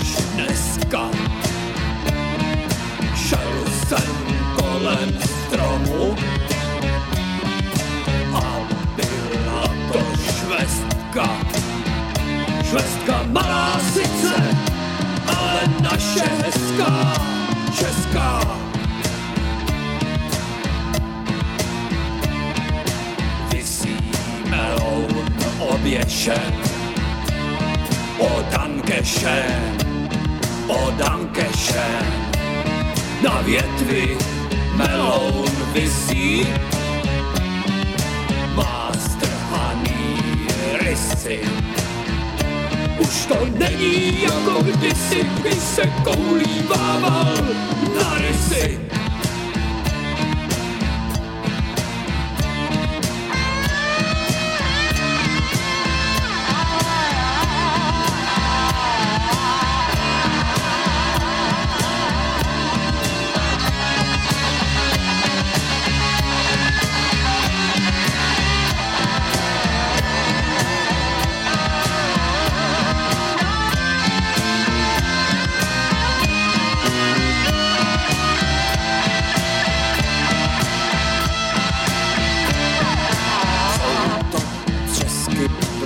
až dneska. Šel jsem kolem stromu a byla to švestka. Švestka malá sice, ale naše hezká, česká. Vysí meloun oběšen, o tankeše Dankeschön. Na větvi meloun vysí, má strhaný rysy. Už to není jako kdysi, když se koulívával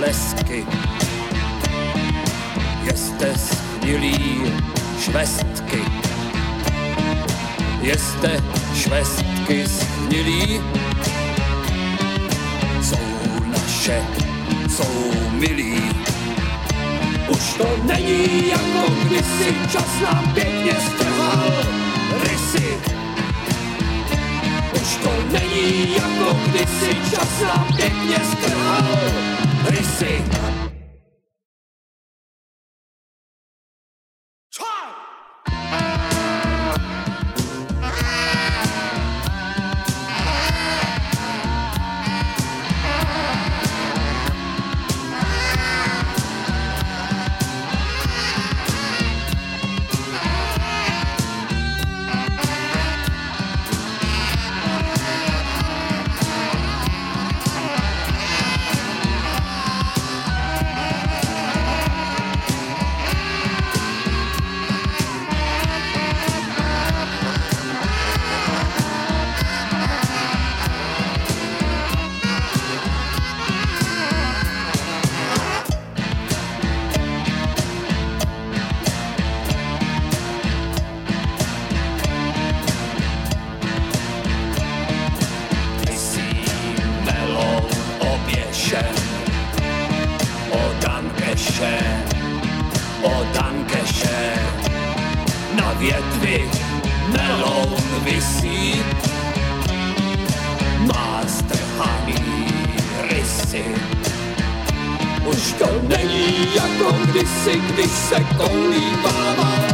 blesky, jste schnilí švestky. Jste švestky schnilí, jsou naše, jsou milí. Už to není jako kdysi, čas nám pěkně strhal rysy. Už to není jako kdysi, čas nám pěkně strhal rysy. Vysí Na větvi melon vysí, má strhaný rysy. Už to není jako kdysi, když se koulívával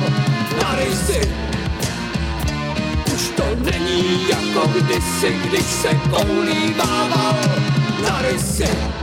na rysy. Už to není jako kdysi, když se koulívával na rysy.